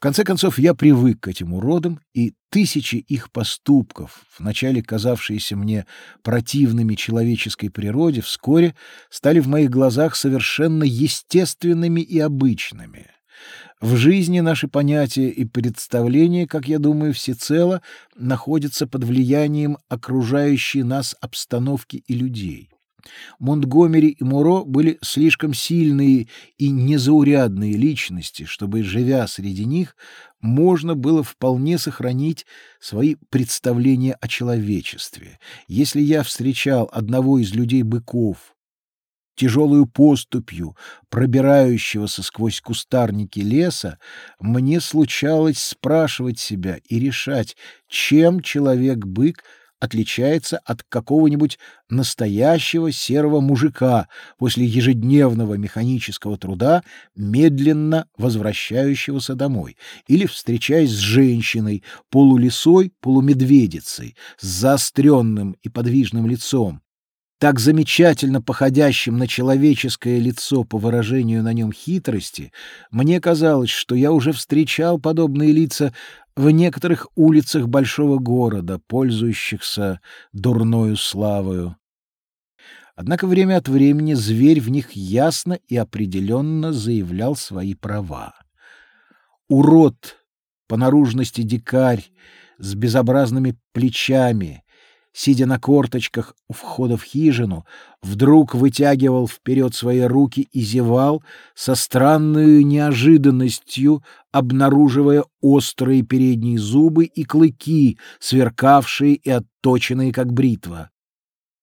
В конце концов, я привык к этим уродам, и тысячи их поступков, вначале казавшиеся мне противными человеческой природе, вскоре стали в моих глазах совершенно естественными и обычными. В жизни наши понятия и представления, как я думаю, всецело находятся под влиянием окружающей нас обстановки и людей. Монтгомери и Муро были слишком сильные и незаурядные личности, чтобы, живя среди них, можно было вполне сохранить свои представления о человечестве. Если я встречал одного из людей-быков, тяжелую поступью, пробирающегося сквозь кустарники леса, мне случалось спрашивать себя и решать, чем человек-бык — отличается от какого-нибудь настоящего серого мужика после ежедневного механического труда, медленно возвращающегося домой, или встречаясь с женщиной, полулисой, полумедведицей, с заостренным и подвижным лицом, так замечательно походящим на человеческое лицо по выражению на нем хитрости, мне казалось, что я уже встречал подобные лица в некоторых улицах большого города, пользующихся дурною славою. Однако время от времени зверь в них ясно и определенно заявлял свои права. Урод, по наружности дикарь, с безобразными плечами, сидя на корточках у входа в хижину, вдруг вытягивал вперед свои руки и зевал со странной неожиданностью, обнаруживая острые передние зубы и клыки, сверкавшие и отточенные, как бритва.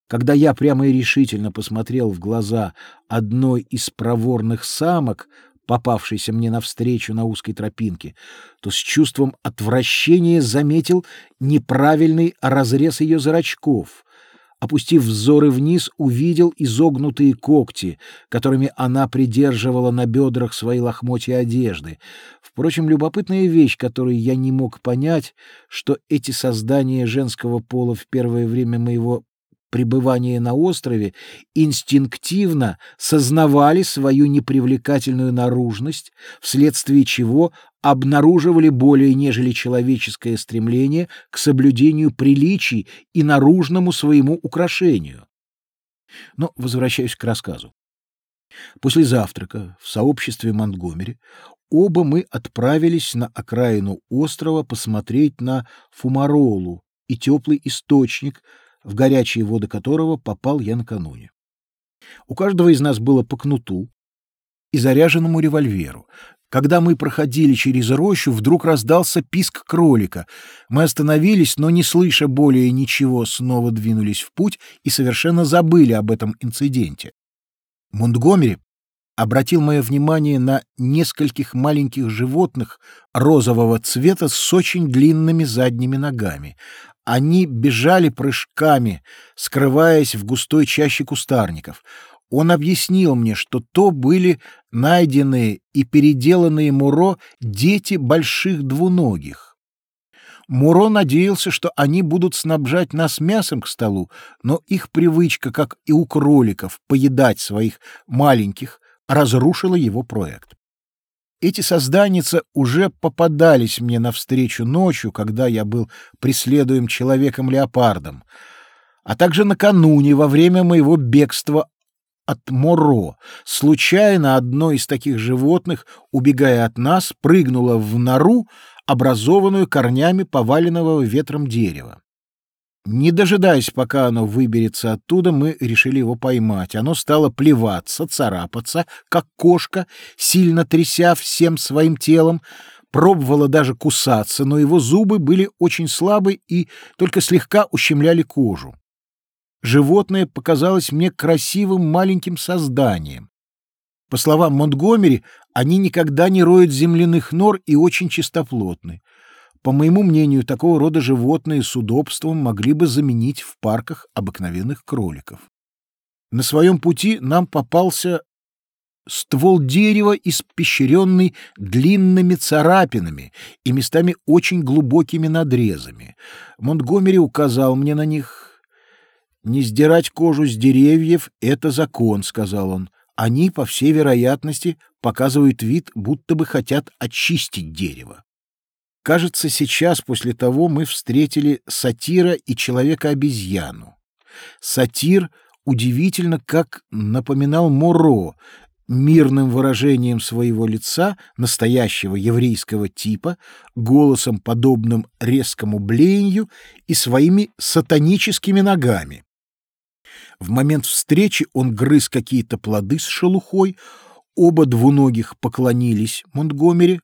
Когда я прямо и решительно посмотрел в глаза одной из проворных самок, попавшийся мне навстречу на узкой тропинке, то с чувством отвращения заметил неправильный разрез ее зрачков. Опустив взоры вниз, увидел изогнутые когти, которыми она придерживала на бедрах свои лохмотья одежды. Впрочем, любопытная вещь, которую я не мог понять, что эти создания женского пола в первое время моего пребывания на острове инстинктивно сознавали свою непривлекательную наружность, вследствие чего обнаруживали более нежели человеческое стремление к соблюдению приличий и наружному своему украшению. Но возвращаюсь к рассказу. После завтрака в сообществе Монтгомери оба мы отправились на окраину острова посмотреть на Фумаролу и теплый источник, в горячие воды которого попал я накануне. У каждого из нас было по кнуту и заряженному револьверу. Когда мы проходили через рощу, вдруг раздался писк кролика. Мы остановились, но, не слыша более ничего, снова двинулись в путь и совершенно забыли об этом инциденте. Монтгомери обратил мое внимание на нескольких маленьких животных розового цвета с очень длинными задними ногами. Они бежали прыжками, скрываясь в густой чаще кустарников. Он объяснил мне, что то были найденные и переделанные Муро дети больших двуногих. Муро надеялся, что они будут снабжать нас мясом к столу, но их привычка, как и у кроликов, поедать своих маленьких, разрушила его проект. Эти созданица уже попадались мне навстречу ночью, когда я был преследуем человеком-леопардом, а также накануне во время моего бегства от Моро. Случайно одно из таких животных, убегая от нас, прыгнуло в нору, образованную корнями поваленного ветром дерева. Не дожидаясь, пока оно выберется оттуда, мы решили его поймать. Оно стало плеваться, царапаться, как кошка, сильно тряся всем своим телом, пробовало даже кусаться, но его зубы были очень слабы и только слегка ущемляли кожу. Животное показалось мне красивым маленьким созданием. По словам Монтгомери, они никогда не роют земляных нор и очень чистоплотны. По моему мнению, такого рода животные с удобством могли бы заменить в парках обыкновенных кроликов. На своем пути нам попался ствол дерева, испещренный длинными царапинами и местами очень глубокими надрезами. Монтгомери указал мне на них. «Не сдирать кожу с деревьев — это закон», — сказал он. «Они, по всей вероятности, показывают вид, будто бы хотят очистить дерево». Кажется, сейчас после того мы встретили сатира и человека-обезьяну. Сатир удивительно как напоминал Моро, мирным выражением своего лица, настоящего еврейского типа, голосом, подобным резкому блеянию и своими сатаническими ногами. В момент встречи он грыз какие-то плоды с шелухой, оба двуногих поклонились Монтгомери.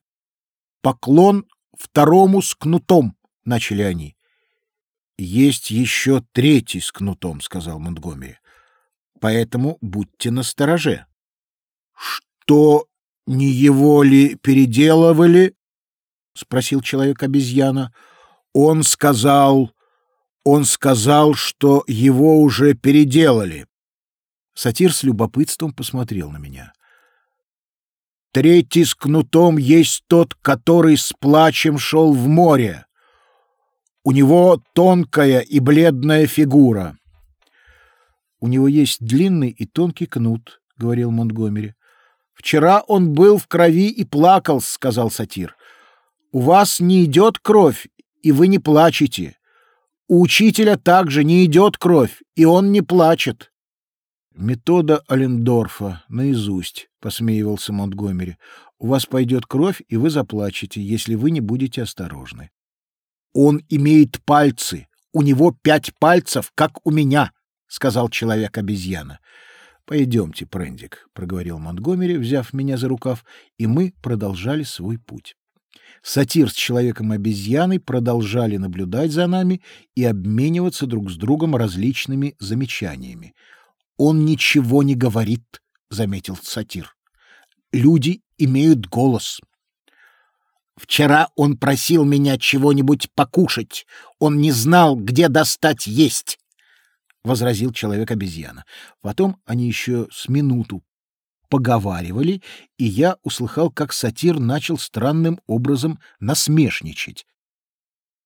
«Поклон второму с кнутом», — начали они. «Есть еще третий с кнутом», — сказал Монтгомери. «Поэтому будьте настороже». «Что, не его ли переделывали?» — спросил человек-обезьяна. «Он сказал, он сказал, что его уже переделали». Сатир с любопытством посмотрел на меня. «Третий с кнутом есть тот, который с плачем шел в море. У него тонкая и бледная фигура». «У него есть длинный и тонкий кнут», — говорил Монтгомери. Вчера он был в крови и плакал, сказал сатир. У вас не идет кровь, и вы не плачете. У учителя также не идет кровь, и он не плачет. Метода Алендорфа наизусть, посмеивался Монтгомери. У вас пойдет кровь, и вы заплачете, если вы не будете осторожны. Он имеет пальцы, у него пять пальцев, как у меня, сказал человек-обезьяна. «Пойдемте, Прендик», — проговорил Монтгомери, взяв меня за рукав, и мы продолжали свой путь. Сатир с человеком-обезьяной продолжали наблюдать за нами и обмениваться друг с другом различными замечаниями. «Он ничего не говорит», — заметил сатир. «Люди имеют голос». «Вчера он просил меня чего-нибудь покушать. Он не знал, где достать есть. — возразил человек-обезьяна. Потом они еще с минуту поговаривали, и я услыхал, как сатир начал странным образом насмешничать.